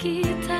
kita.